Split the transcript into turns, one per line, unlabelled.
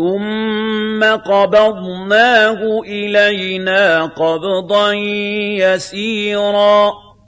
ثم قبضناه إلينا قبضا يسيرا